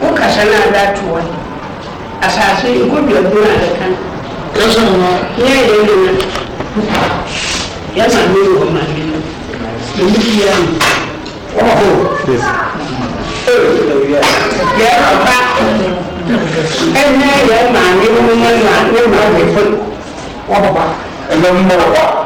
kuka sana datuwa a sasu gudu da gona da kan ya yi da yana ya sami yi wa mami da miji ya yi ya rọba ẹnẹ yẹ maami mímú mọ ní ma ní ma wẹ fún. wọ́n bọ̀ bá ẹgbẹ́ mímú wọ̀ bá.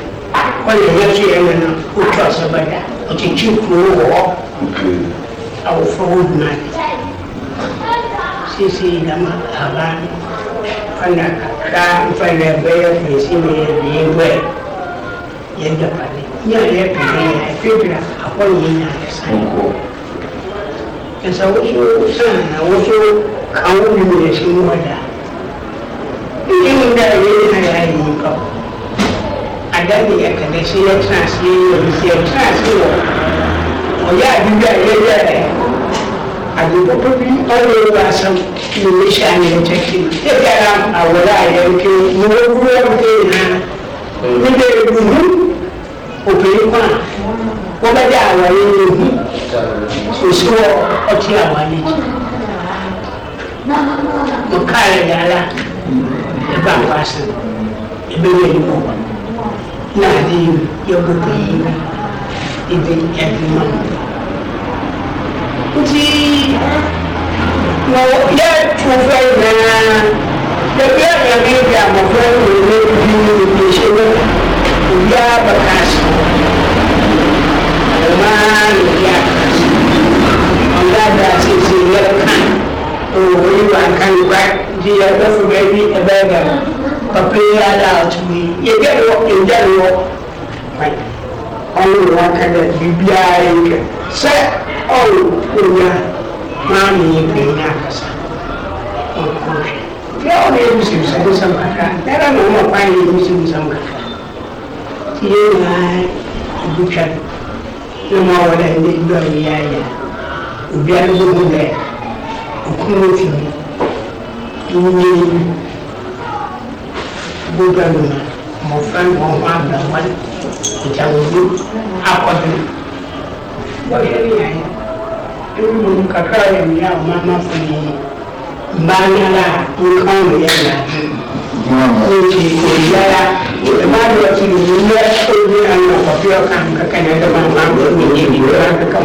ọlẹ́yẹsí ẹ̀rọ náà ó tọ́ ọ̀sọ́gbàdà ọ̀tìtì kúrò wọ́ àwọn fọwọ́dù náà fana ka fana bɛyɛ fesi ne yɛ ne yɛ wɛ yɛ dafa ne nyɛ yɛ pɛlɛ yɛ fibira a kɔ yɛ nya yɛ san kasa woso san na woso ada ne yɛ kɛlɛ si yɛ tena ase yɛ yɛ bisi yɛ tena ase wɔ ɔyɛ adi bi a yɛ yɛ dɛ adi popo bi ɔyɛ ewu asɛm na yɛ hyɛ a yɛ kyɛ kiri yɛ bi ara awɔrɔ a yɛ nke na wɔ kuru yɛ nke nyinaa ne bɛ ebu mu obìnrin kwan wọ́n bɛ dɛ awɔrɔ yɛ yɛ hu osi wɔ ɔti awɔrɔ yɛ mo kaa yɛ yàrá ɛ bá a fa sè é bɛ yɛ yɛ mu. Nadir Yogadev is in everyone. Ji, no, yet to find the yet to be a friend with the patient. saya سألقنا mami benya kasa saya ya ona ebusi busabusa maka era noma kwani ebusi busa maka tiye na abucha noma wada ndi ndo yaya ubya ndo mbe okuno ti nye gbogbo ẹnu na mọ̀fẹ́ mọ̀ ọ́n àgbà wọn ìjà òdu akọ́dún. yɛneayɛ ɛwom kakra yɛ mmea a ɔmamafo no no mbaa nyara a nka wo yɛ nade nti obiara ɛmadeɛto no nyɛ ɔbi ana ɔfe ɔka nkaka ne ɛdɛ mamamɛnɛkaka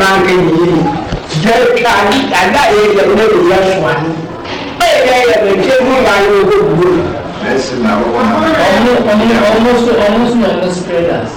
manka nyiyini gya twa ada a yɛyɛ na ɛyɛ soa no ɛyɛ yɛ bɛnkyɛ mu baa no ɔbɛbuo ɔmo so ɔmo so na ɔmo spread ase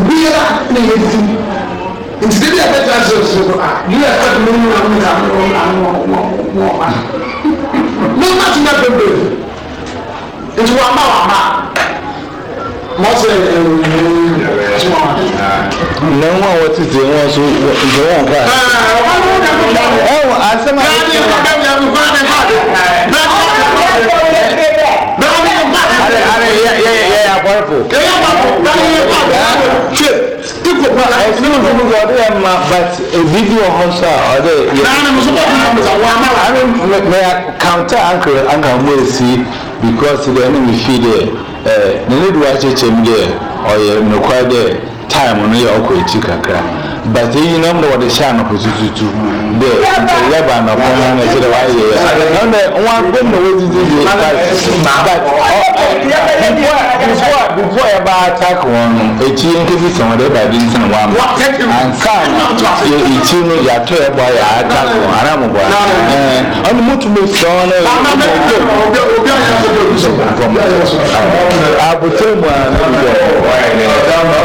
biara na yɛ di nti de bi a bɛtɛ ase ose do a yiri a kɔtɔ mu na mu na mu na mu na mu ɔma ne ma ti na bebree nti wa ma wa ma eh, eh, eh, ma ɔsɛ ɛɛ ti ah, wa ma. na nwa a wɔte te nwa so nti wɔn kɔ a. ɛwɔ asɛm a. ɛwɔ asɛm a. powerful. kẹ́yọ́ pàpọ̀ báyìí pàpọ̀ ṣe ipò padà. ẹ̀sìn ìdúró gbọ́ ọdún yẹn máa but èbíbí ọ̀hún sọ ọ̀dẹ. náà mo fún ọmọ mi àwọn amára. i mean may i counter anchor anchor mo èsì because the enemy fi there ẹ nínú ìdúró àṣẹ̀ṣẹ̀ mi there ọ̀yẹ̀ nìkọ́ there time ní yẹ ọkọ̀ ètí kakra but eyi na ɔmo wɔde hyɛ anɔpɔ tututu dɛ nti yɛ ba anɔpɔ na na kyerɛ wayɛ yɛ na ɔmo wɔn agbe na wɔdidi yɛ but but oh, oh, before before yɛ ba attack wɔn no ekyi nkebi sɔn wɔde ba bi nsɛn wɔn ama anka yɛ ekyi no yɛatɔ yɛ bɔ yɛ attack wɔn ara mo bɔ ɛɛ ɔno mo tumi sɔn na yɛ abotire mu a na yɛ ɔwɔ.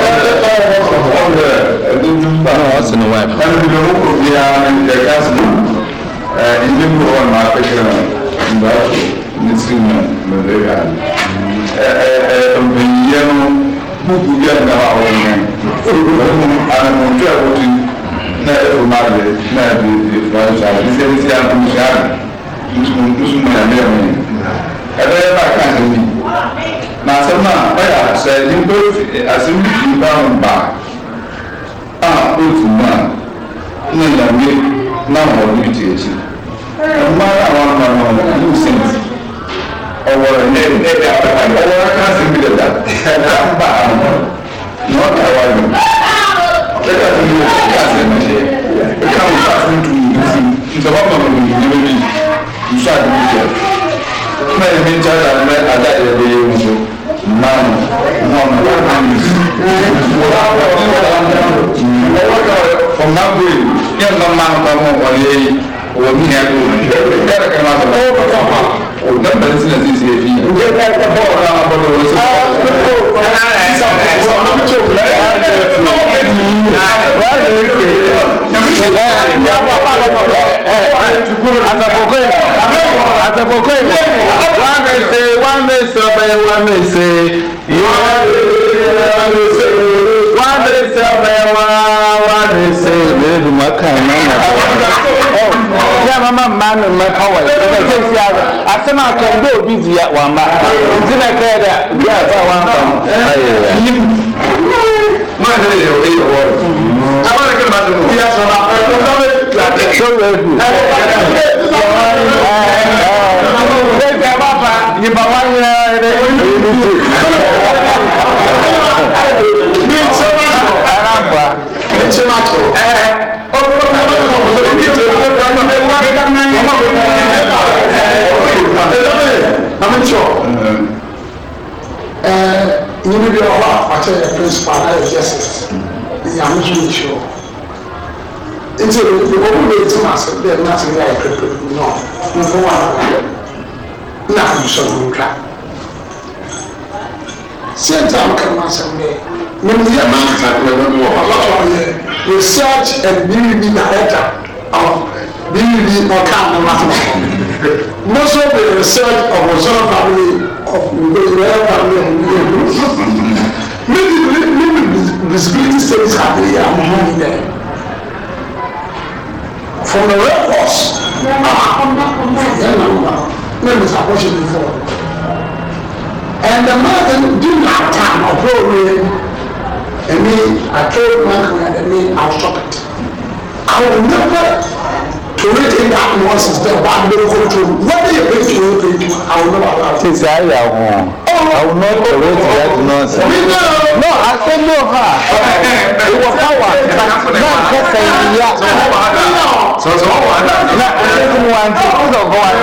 No, what's in the wife? Kan bi da muku biya da gas mu. Eh, in bin ko wannan akwai kira da ni sin na da ya. Eh, eh, eh, bin yan muku biya da ba wannan. Ana mun ta wuce na rumare na bi ba sa ni sai sai an mun sha. Mun dusu mun ne mun. Kada ba kan ni. Na san ma baya sai din ko asim ba mun ba bóòtù náà ní ìyàwó láwọn ọdún ìdí ẹ̀jẹ̀ ẹ̀gbọ́n àwọn àmàlà ọ̀nà ìlú sẹ́ǹtì ọwọ́ rẹ̀ ní ẹgbẹ́ àpapọ̀ ọwọ́ rẹ̀ kan sì ń bilẹ̀ dà ẹ̀dá ń bà á mọ̀ ní ọ̀dà wa lò ẹ̀dá tó yẹ ẹ̀dá sì ń ṣe ẹ̀dá wọn bá fún tu ìlú sí ìjọba pàmò ní ìlú lórí ìṣú àdúgbò jẹ mẹ́rin ní jáde àmẹ́ àdá ìrẹ̀lẹ̀ yẹn mú náà mú náà mú náà mú náà mú náà mú náà mú náà mú náà mú náà mú náà nawe nyɛ ma ma ma ma ma ye o mi yɛ ko ne yɛrɛ kɛ ma sɔrɔ o bɛ fɔ ma o ne bɛ se ka sisi fi o bɛ kɛ bɔ o la ka bɔ o la sisan sisan sisan an bɛ to bila yɛrɛ yɛrɛ yɛrɛ o bɛ di yi yɛrɛ yɛrɛ yɛrɛ yɛrɛ yɛrɛ yɛrɛ asakoko yi asakoko yi wa mese wa mese ọbẹ wa mese. kaimana yàrá máa máa nù mẹ pàwọ̀ yìí ẹ̀ka ṣe ń ṣe àgbà asẹ́mà kan bí òbí di yà wà má ǹdí nà kẹ́ ẹ̀dá bí àbá wà má. máa ń tẹ̀lé ìyẹ̀wò ìyẹ̀wò rẹ̀ àwọn ẹ̀kẹ́ máa dùn bí aṣọ náà ẹ̀kọ́ náà lè tìlà tẹ̀. sọ́wọ́ ẹ̀dù. ẹ̀ẹ́dẹ̀ bá fa ìbá wá ń yẹ ẹ̀rẹ́ ìlú tó. bí sọ́wọ́ àràbà. bí sọ́wọ́ àràbà. is paradise yes the yahoo show nti obi bɛ ti ma se bɛɛ na se yɛ pepe nɔ nfɔ wa na musɔn nka sèta kama sɛm bɛ nimdiya ma ka kura bɛ mu wa ɔlɔ tɔ yɛ research and biribi na ɛta ɔ biribi ɔka ne ma tɔ n'o so bɛ research of ozone family of ndoyi wɛrɛ. disability studies happening here mm-hmm. among money there. from the red cross ah yẹn na nba na mi sa question before and the man dem do na time ọpọ owe I akérò man kan ẹmi outsocket i it. I will never create a dark nonsense that one day go through whether you pay to pay to i will never allow it. sísè ayé àwọn. I will not tolerate that nonsense. No, I said no her. It was power. No, Not just a year. So so what? Not just one. Who's the one?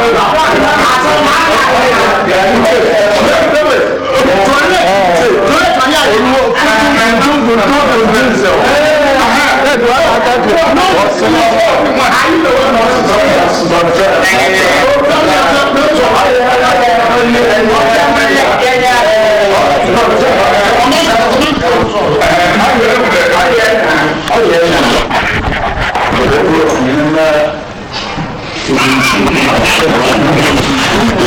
Thank you. 老爷们，我我你们的最近情况是怎么？